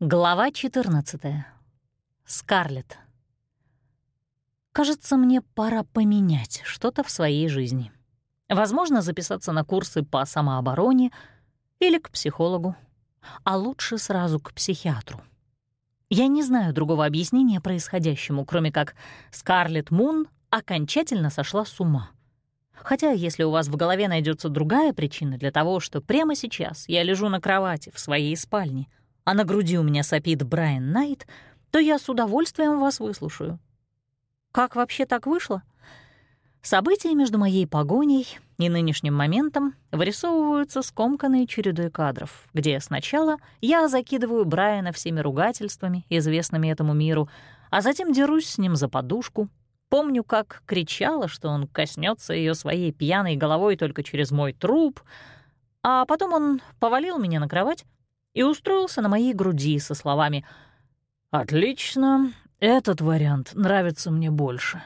Глава 14. Скарлетт. Кажется, мне пора поменять что-то в своей жизни. Возможно, записаться на курсы по самообороне или к психологу, а лучше сразу к психиатру. Я не знаю другого объяснения происходящему, кроме как Скарлетт Мун окончательно сошла с ума. Хотя, если у вас в голове найдется другая причина для того, что прямо сейчас я лежу на кровати в своей спальне — а на груди у меня сопит Брайан Найт, то я с удовольствием вас выслушаю. Как вообще так вышло? События между моей погоней и нынешним моментом вырисовываются скомканной чередой кадров, где сначала я закидываю Брайана всеми ругательствами, известными этому миру, а затем дерусь с ним за подушку. Помню, как кричала, что он коснется ее своей пьяной головой только через мой труп, а потом он повалил меня на кровать, и устроился на моей груди со словами «Отлично, этот вариант нравится мне больше».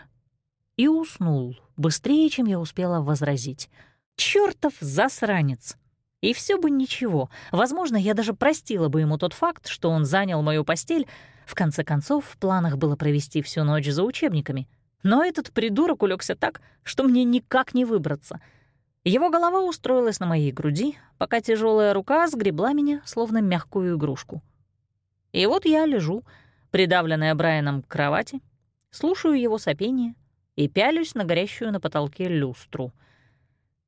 И уснул быстрее, чем я успела возразить. Чёртов засранец! И все бы ничего. Возможно, я даже простила бы ему тот факт, что он занял мою постель. В конце концов, в планах было провести всю ночь за учебниками. Но этот придурок улегся так, что мне никак не выбраться — его голова устроилась на моей груди, пока тяжелая рука сгребла меня, словно мягкую игрушку. И вот я лежу, придавленная Брайаном к кровати, слушаю его сопение и пялюсь на горящую на потолке люстру.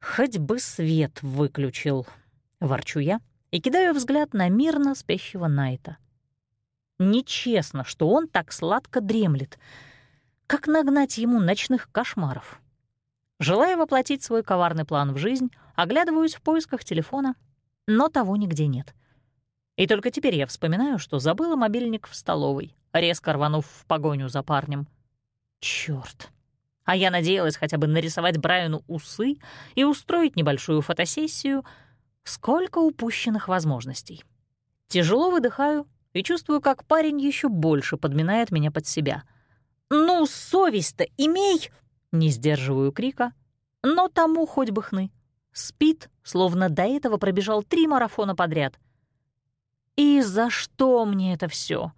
«Хоть бы свет выключил», — ворчу я и кидаю взгляд на мирно спящего Найта. Нечестно, что он так сладко дремлет. Как нагнать ему ночных кошмаров? Желая воплотить свой коварный план в жизнь, оглядываюсь в поисках телефона, но того нигде нет. И только теперь я вспоминаю, что забыла мобильник в столовой, резко рванув в погоню за парнем. Чёрт. А я надеялась хотя бы нарисовать Брайану усы и устроить небольшую фотосессию. Сколько упущенных возможностей. Тяжело выдыхаю и чувствую, как парень еще больше подминает меня под себя. «Ну, совесть-то имей!» Не сдерживаю крика, но тому хоть бы хны. Спит, словно до этого пробежал три марафона подряд. И за что мне это все?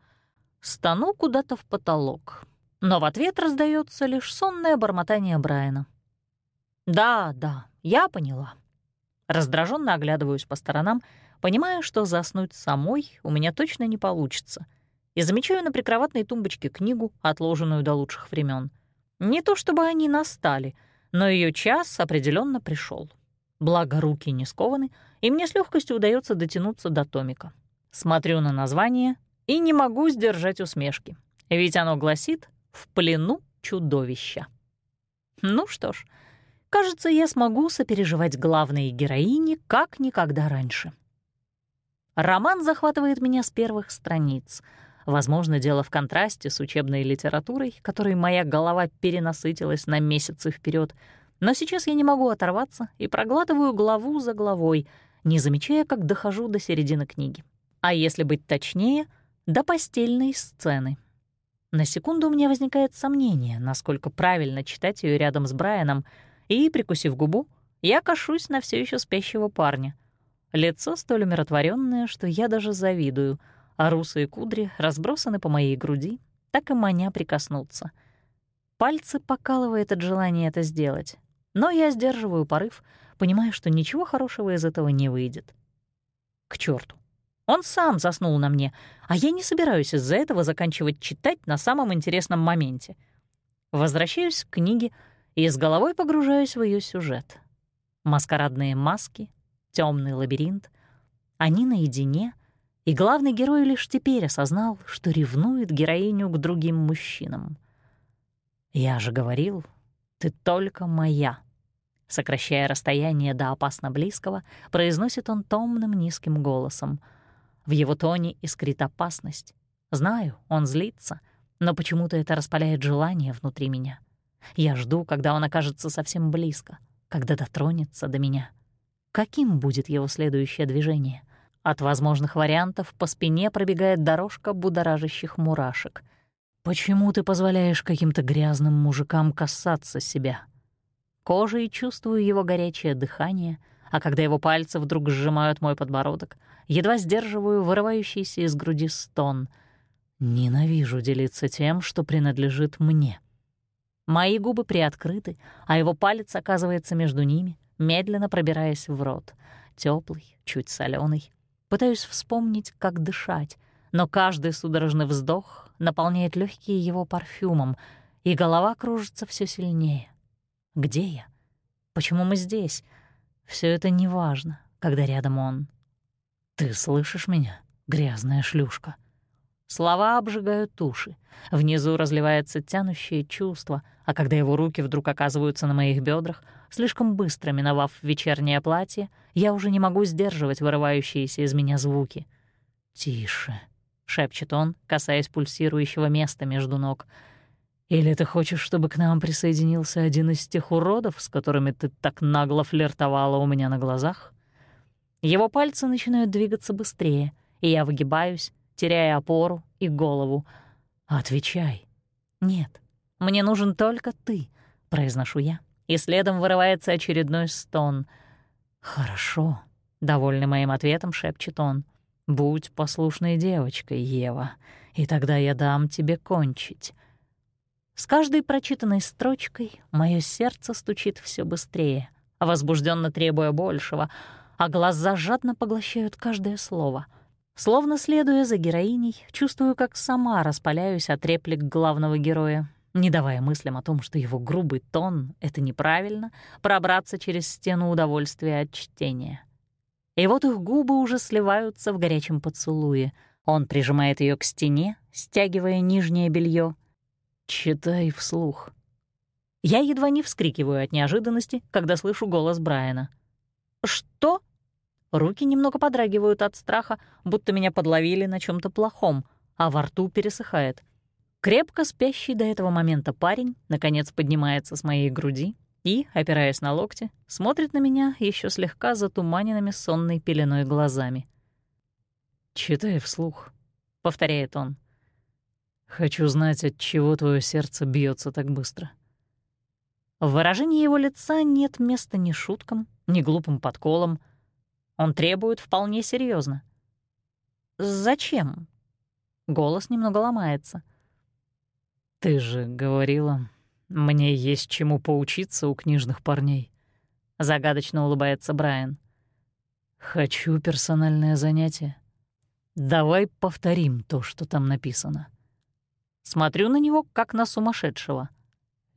Стану куда-то в потолок. Но в ответ раздается лишь сонное бормотание Брайана. «Да, да, я поняла». Раздраженно оглядываюсь по сторонам, понимая, что заснуть самой у меня точно не получится, и замечаю на прикроватной тумбочке книгу, отложенную до лучших времен. Не то чтобы они настали, но ее час определенно пришел. Благо, руки не скованы, и мне с легкостью удается дотянуться до томика. Смотрю на название и не могу сдержать усмешки, ведь оно гласит «В плену чудовища». Ну что ж, кажется, я смогу сопереживать главной героине как никогда раньше. Роман захватывает меня с первых страниц — Возможно, дело в контрасте с учебной литературой, которой моя голова перенасытилась на месяцы вперед. Но сейчас я не могу оторваться и проглатываю главу за главой, не замечая, как дохожу до середины книги. А если быть точнее, до постельной сцены. На секунду у меня возникает сомнение, насколько правильно читать ее рядом с Брайаном, и, прикусив губу, я кашусь на все еще спящего парня. Лицо столь умиротворенное, что я даже завидую — а русые кудри разбросаны по моей груди, так и маня прикоснуться. Пальцы покалывает от желания это сделать, но я сдерживаю порыв, понимая, что ничего хорошего из этого не выйдет. К черту! Он сам заснул на мне, а я не собираюсь из-за этого заканчивать читать на самом интересном моменте. Возвращаюсь к книге и с головой погружаюсь в ее сюжет. Маскарадные маски, темный лабиринт. Они наедине — и главный герой лишь теперь осознал, что ревнует героиню к другим мужчинам. «Я же говорил, ты только моя», Сокращая расстояние до опасно близкого, произносит он томным низким голосом. В его тоне искрит опасность. Знаю, он злится, но почему-то это распаляет желание внутри меня. Я жду, когда он окажется совсем близко, когда дотронется до меня. Каким будет его следующее движение — от возможных вариантов по спине пробегает дорожка будоражащих мурашек. «Почему ты позволяешь каким-то грязным мужикам касаться себя?» Кожей чувствую его горячее дыхание, а когда его пальцы вдруг сжимают мой подбородок, едва сдерживаю вырывающийся из груди стон. Ненавижу делиться тем, что принадлежит мне. Мои губы приоткрыты, а его палец оказывается между ними, медленно пробираясь в рот. Теплый, чуть соленый. Пытаюсь вспомнить, как дышать, но каждый судорожный вздох наполняет легкие его парфюмом, и голова кружится все сильнее. Где я? Почему мы здесь? Все это неважно, когда рядом он. «Ты слышишь меня, грязная шлюшка?» Слова обжигают уши. Внизу разливается тянущее чувство, а когда его руки вдруг оказываются на моих бедрах, слишком быстро миновав вечернее платье, я уже не могу сдерживать вырывающиеся из меня звуки. «Тише», — шепчет он, касаясь пульсирующего места между ног. «Или ты хочешь, чтобы к нам присоединился один из тех уродов, с которыми ты так нагло флиртовала у меня на глазах?» Его пальцы начинают двигаться быстрее, и я выгибаюсь, теряя опору и голову. «Отвечай». «Нет, мне нужен только ты», — произношу я, и следом вырывается очередной стон. «Хорошо», — довольный моим ответом шепчет он. «Будь послушной девочкой, Ева, и тогда я дам тебе кончить». С каждой прочитанной строчкой мое сердце стучит все быстрее, возбужденно требуя большего, а глаза жадно поглощают каждое слово — Словно следуя за героиней, чувствую, как сама распаляюсь от реплик главного героя, не давая мыслям о том, что его грубый тон — это неправильно, пробраться через стену удовольствия от чтения. И вот их губы уже сливаются в горячем поцелуе. Он прижимает ее к стене, стягивая нижнее белье. «Читай вслух». Я едва не вскрикиваю от неожиданности, когда слышу голос Брайана. «Что?» Руки немного подрагивают от страха, будто меня подловили на чем то плохом, а во рту пересыхает. Крепко спящий до этого момента парень наконец поднимается с моей груди и, опираясь на локти, смотрит на меня еще слегка затуманенными сонной пеленой глазами. «Читай вслух», — повторяет он. «Хочу знать, от чего твое сердце бьется так быстро». В выражении его лица нет места ни шуткам, ни глупым подколам — он требует вполне серьезно. «Зачем?» Голос немного ломается. «Ты же говорила, мне есть чему поучиться у книжных парней», — загадочно улыбается Брайан. «Хочу персональное занятие. Давай повторим то, что там написано». Смотрю на него, как на сумасшедшего.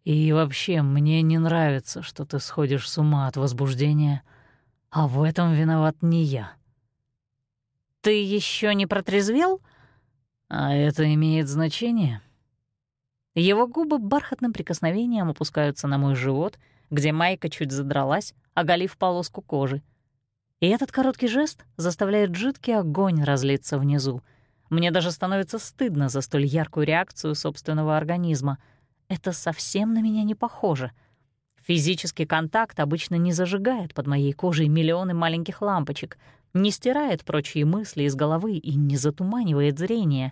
«И вообще, мне не нравится, что ты сходишь с ума от возбуждения», — а в этом виноват не я. Ты еще не протрезвел? А это имеет значение? Его губы бархатным прикосновением опускаются на мой живот, где майка чуть задралась, оголив полоску кожи. И этот короткий жест заставляет жидкий огонь разлиться внизу. Мне даже становится стыдно за столь яркую реакцию собственного организма. Это совсем на меня не похоже — Физический контакт обычно не зажигает под моей кожей миллионы маленьких лампочек, не стирает прочие мысли из головы и не затуманивает зрение.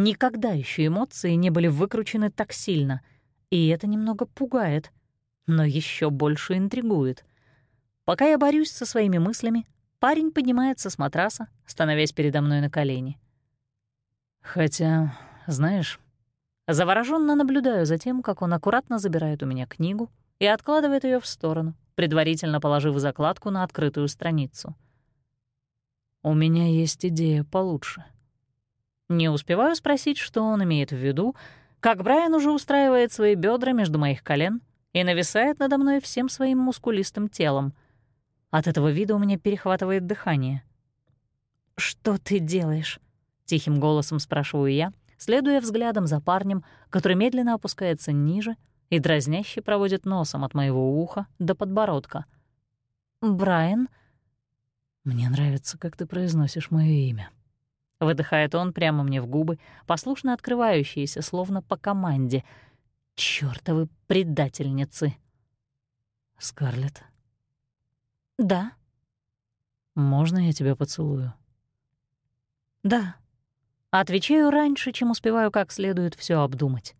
Никогда еще эмоции не были выкручены так сильно, и это немного пугает, но еще больше интригует. Пока я борюсь со своими мыслями, парень поднимается с матраса, становясь передо мной на колени. Хотя, знаешь, завороженно наблюдаю за тем, как он аккуратно забирает у меня книгу, и откладывает ее в сторону, предварительно положив закладку на открытую страницу. «У меня есть идея получше». Не успеваю спросить, что он имеет в виду, как Брайан уже устраивает свои бедра между моих колен и нависает надо мной всем своим мускулистым телом. От этого вида у меня перехватывает дыхание. «Что ты делаешь?» — тихим голосом спрашиваю я, следуя взглядом за парнем, который медленно опускается ниже, и дразняще проводит носом от моего уха до подбородка. «Брайан?» «Мне нравится, как ты произносишь моё имя». Выдыхает он прямо мне в губы, послушно открывающиеся, словно по команде. «Чёртовы предательницы!» «Скарлетт?» «Да». «Можно я тебя поцелую?» «Да». Отвечаю раньше, чем успеваю как следует все обдумать.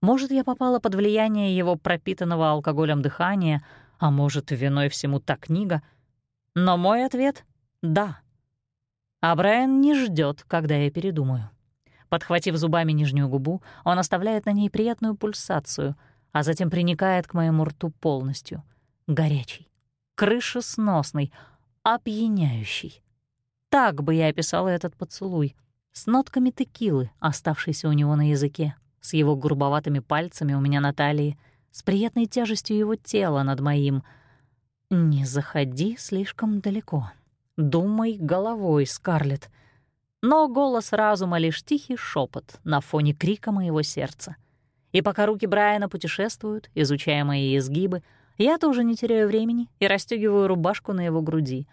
Может, я попала под влияние его пропитанного алкоголем дыхания, а может, виной всему та книга. Но мой ответ — да. А Брайан не ждет, когда я передумаю. Подхватив зубами нижнюю губу, он оставляет на ней приятную пульсацию, а затем приникает к моему рту полностью. Горячий, крышесносный, опьяняющий. Так бы я описала этот поцелуй, с нотками текилы, оставшейся у него на языке, с его грубоватыми пальцами у меня на талии, с приятной тяжестью его тела над моим. «Не заходи слишком далеко. Думай головой, Скарлетт». Но голос разума — лишь тихий шепот на фоне крика моего сердца. И пока руки Брайана путешествуют, изучая мои изгибы, я тоже не теряю времени и расстегиваю рубашку на его груди.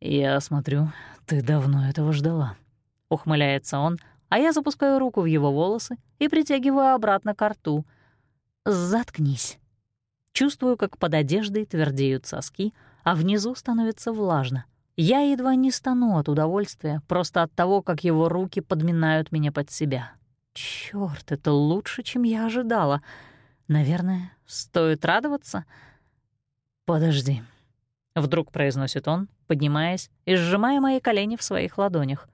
«Я смотрю, ты давно этого ждала», — ухмыляется он, а я запускаю руку в его волосы и притягиваю обратно к рту. «Заткнись». Чувствую, как под одеждой твердеют соски, а внизу становится влажно. Я едва не стану от удовольствия, просто от того, как его руки подминают меня под себя. Чёрт, это лучше, чем я ожидала. Наверное, стоит радоваться? «Подожди», — вдруг произносит он, поднимаясь и сжимая мои колени в своих ладонях.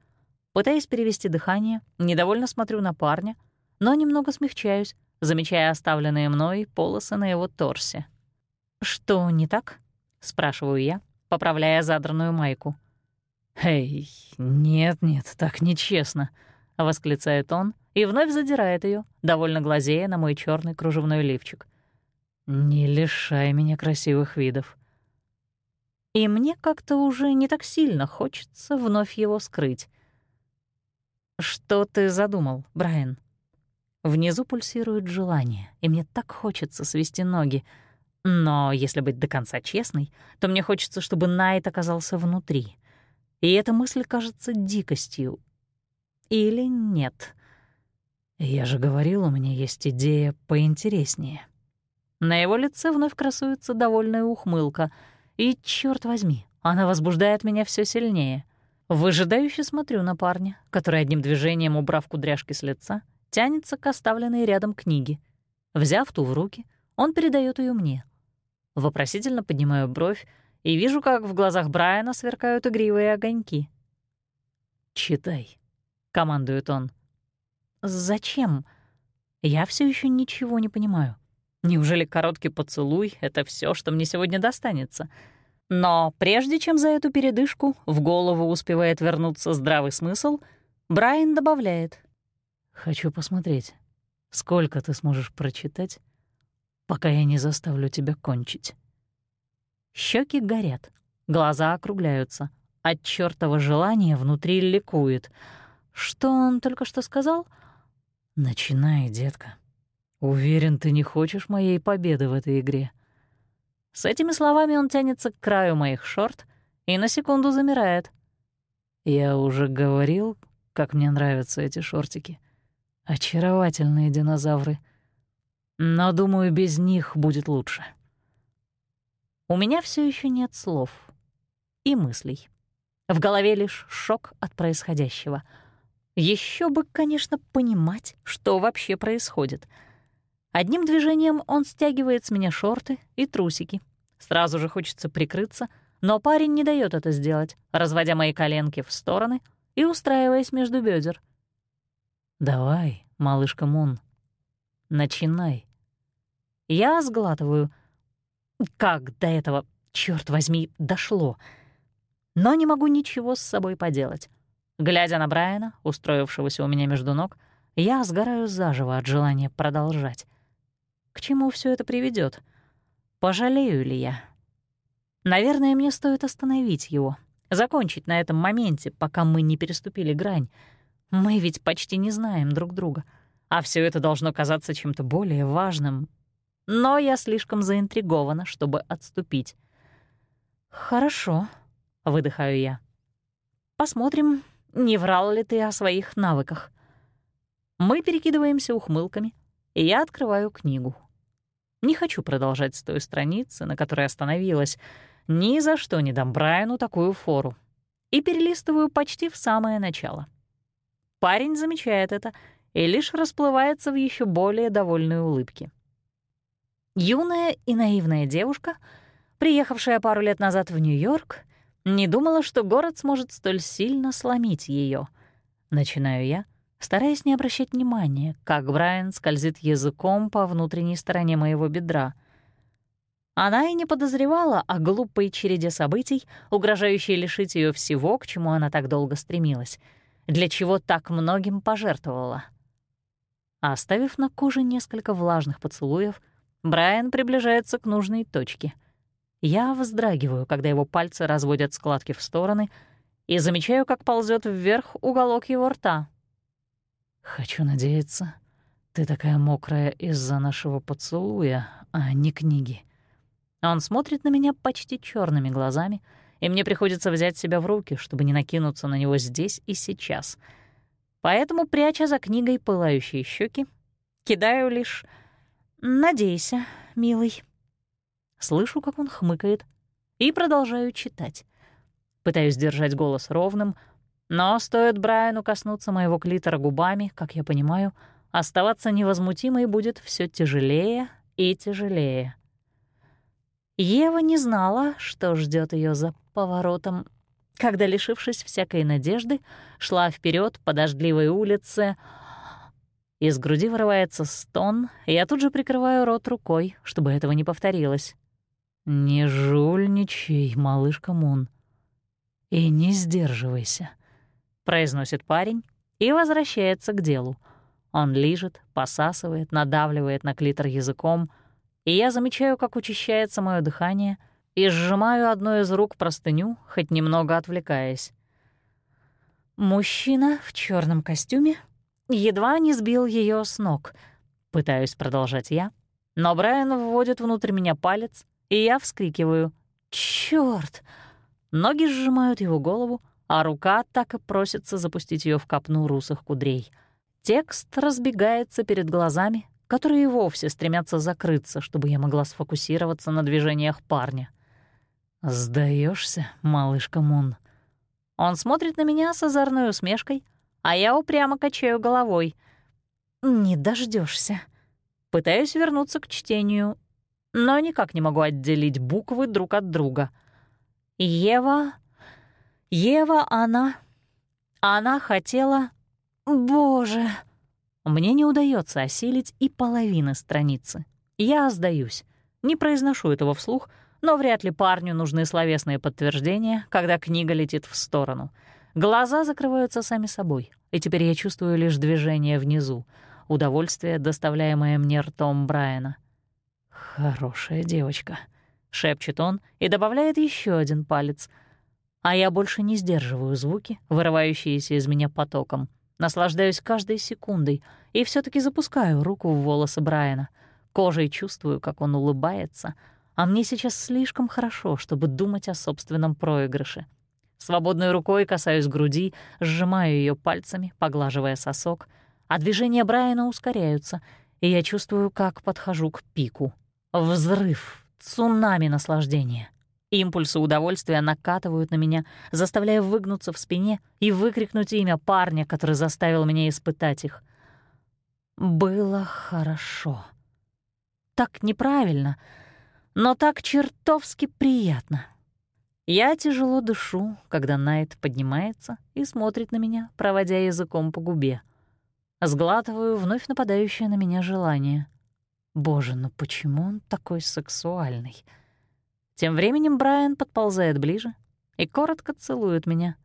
Пытаясь перевести дыхание, недовольно смотрю на парня, но немного смягчаюсь, замечая оставленные мной полосы на его торсе. «Что не так?» — спрашиваю я, поправляя задранную майку. «Эй, нет-нет, так нечестно», — восклицает он и вновь задирает ее, довольно глазея на мой черный кружевной лифчик. «Не лишай меня красивых видов». И мне как-то уже не так сильно хочется вновь его скрыть. «Что ты задумал, Брайан?» Внизу пульсирует желание, и мне так хочется свести ноги. Но если быть до конца честной, то мне хочется, чтобы Найт оказался внутри. И эта мысль кажется дикостью. Или нет? Я же говорил, у меня есть идея поинтереснее. На его лице вновь красуется довольная ухмылка. И, черт возьми, она возбуждает меня все сильнее — Выжидающе смотрю на парня, который одним движением, убрав кудряшки с лица, тянется к оставленной рядом книге. Взяв ту в руки, он передает ее мне. Вопросительно поднимаю бровь и вижу, как в глазах Брайана сверкают игривые огоньки. «Читай», — командует он. «Зачем? Я все еще ничего не понимаю. Неужели короткий поцелуй — это все, что мне сегодня достанется?» Но прежде чем за эту передышку в голову успевает вернуться здравый смысл, Брайан добавляет. «Хочу посмотреть, сколько ты сможешь прочитать, пока я не заставлю тебя кончить». Щеки горят, глаза округляются, от чёртова желания внутри ликует. Что он только что сказал? «Начинай, детка. Уверен, ты не хочешь моей победы в этой игре». С этими словами он тянется к краю моих шорт и на секунду замирает. Я уже говорил, как мне нравятся эти шортики. Очаровательные динозавры. Но, думаю, без них будет лучше. У меня все еще нет слов и мыслей. В голове лишь шок от происходящего. Еще бы, конечно, понимать, что вообще происходит — Одним движением он стягивает с меня шорты и трусики. Сразу же хочется прикрыться, но парень не дает это сделать, разводя мои коленки в стороны и устраиваясь между бедер. «Давай, малышка Мун, начинай». Я сглатываю. Как до этого, черт возьми, дошло? Но не могу ничего с собой поделать. Глядя на Брайана, устроившегося у меня между ног, я сгораю заживо от желания продолжать. К чему все это приведет? Пожалею ли я? Наверное, мне стоит остановить его, закончить на этом моменте, пока мы не переступили грань. Мы ведь почти не знаем друг друга, а все это должно казаться чем-то более важным. Но я слишком заинтригована, чтобы отступить. «Хорошо», — выдыхаю я. «Посмотрим, не врал ли ты о своих навыках». Мы перекидываемся ухмылками, и я открываю книгу. Не хочу продолжать с той страницы, на которой остановилась. Ни за что не дам Брайану такую фору. И перелистываю почти в самое начало. Парень замечает это и лишь расплывается в еще более довольной улыбке. Юная и наивная девушка, приехавшая пару лет назад в Нью-Йорк, Не думала, что город сможет столь сильно сломить ее. Начинаю я, стараясь не обращать внимания, как Брайан скользит языком по внутренней стороне моего бедра. Она и не подозревала о глупой череде событий, угрожающей лишить ее всего, к чему она так долго стремилась, для чего так многим пожертвовала. Оставив на коже несколько влажных поцелуев, Брайан приближается к нужной точке — я вздрагиваю, когда его пальцы разводят складки в стороны, и замечаю, как ползет вверх уголок его рта. «Хочу надеяться, ты такая мокрая из-за нашего поцелуя, а не книги». Он смотрит на меня почти черными глазами, и мне приходится взять себя в руки, чтобы не накинуться на него здесь и сейчас. Поэтому, пряча за книгой пылающие щеки, кидаю лишь «Надейся, милый». Слышу, как он хмыкает, и продолжаю читать. Пытаюсь держать голос ровным, но стоит Брайану коснуться моего клитора губами, как я понимаю, оставаться невозмутимой будет все тяжелее и тяжелее. Ева не знала, что ждет ее за поворотом, когда, лишившись всякой надежды, шла вперед по дождливой улице. Из груди вырывается стон, и я тут же прикрываю рот рукой, чтобы этого не повторилось. «Не жульничай, малышка Мун, и не сдерживайся», — произносит парень и возвращается к делу. Он лижет, посасывает, надавливает на клитор языком, и я замечаю, как учащается мое дыхание, и сжимаю одной из рук простыню, хоть немного отвлекаясь. Мужчина в черном костюме едва не сбил ее с ног. Пытаюсь продолжать я, но Брайан вводит внутрь меня палец и я вскрикиваю «Чёрт!». Ноги сжимают его голову, а рука так и просится запустить ее в копну русых кудрей. Текст разбегается перед глазами, которые вовсе стремятся закрыться, чтобы я могла сфокусироваться на движениях парня. Сдаешься, малышка Мун?» Он смотрит на меня с озорной усмешкой, а я упрямо качаю головой. «Не дождешься. Пытаюсь вернуться к чтению, но никак не могу отделить буквы друг от друга. Ева... Ева, она... Она хотела... Боже... Мне не удается осилить и половины страницы. Я сдаюсь. Не произношу этого вслух, но вряд ли парню нужны словесные подтверждения, когда книга летит в сторону. Глаза закрываются сами собой, и теперь я чувствую лишь движение внизу, удовольствие, доставляемое мне ртом Брайана. «Хорошая девочка», — шепчет он и добавляет еще один палец. А я больше не сдерживаю звуки, вырывающиеся из меня потоком. Наслаждаюсь каждой секундой и все таки запускаю руку в волосы Брайана. Кожей чувствую, как он улыбается, а мне сейчас слишком хорошо, чтобы думать о собственном проигрыше. Свободной рукой касаюсь груди, сжимаю ее пальцами, поглаживая сосок, а движения Брайана ускоряются, и я чувствую, как подхожу к пику — Взрыв, цунами наслаждения. Импульсы удовольствия накатывают на меня, заставляя выгнуться в спине и выкрикнуть имя парня, который заставил меня испытать их. Было хорошо. Так неправильно, но так чертовски приятно. Я тяжело дышу, когда Найт поднимается и смотрит на меня, проводя языком по губе. Сглатываю вновь нападающее на меня желание. Боже, ну почему он такой сексуальный? Тем временем Брайан подползает ближе и коротко целует меня.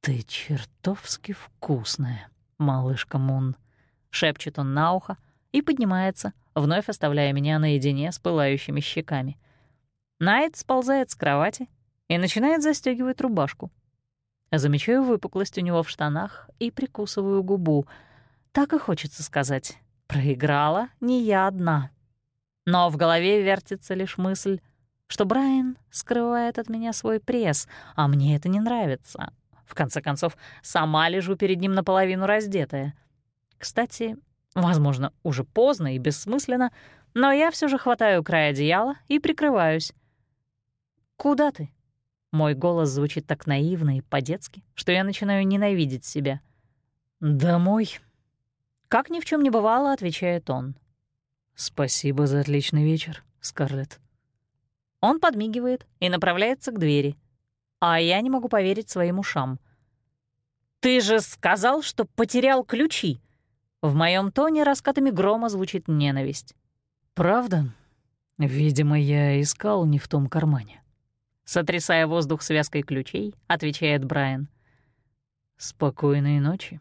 «Ты чертовски вкусная, малышка Мун», — шепчет он на ухо и поднимается, вновь оставляя меня наедине с пылающими щеками. Найт сползает с кровати и начинает застегивать рубашку. Замечаю выпуклость у него в штанах и прикусываю губу. Так и хочется сказать. Проиграла не я одна. Но в голове вертится лишь мысль, что Брайан скрывает от меня свой пресс, а мне это не нравится. В конце концов, сама лежу перед ним наполовину раздетая. Кстати, возможно, уже поздно и бессмысленно, но я все же хватаю край одеяла и прикрываюсь. «Куда ты?» Мой голос звучит так наивно и по-детски, что я начинаю ненавидеть себя. «Домой», как ни в чем не бывало, отвечает он. «Спасибо за отличный вечер, Скарлетт». Он подмигивает и направляется к двери. А я не могу поверить своим ушам. «Ты же сказал, что потерял ключи!» В моем тоне раскатами грома звучит ненависть. «Правда? Видимо, я искал не в том кармане». Сотрясая воздух связкой ключей, отвечает Брайан. «Спокойной ночи».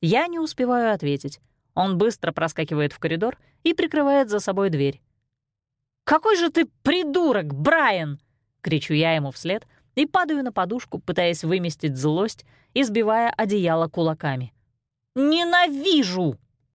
Я не успеваю ответить. Он быстро проскакивает в коридор и прикрывает за собой дверь. «Какой же ты придурок, Брайан!» — кричу я ему вслед и падаю на подушку, пытаясь выместить злость, избивая одеяло кулаками. «Ненавижу!»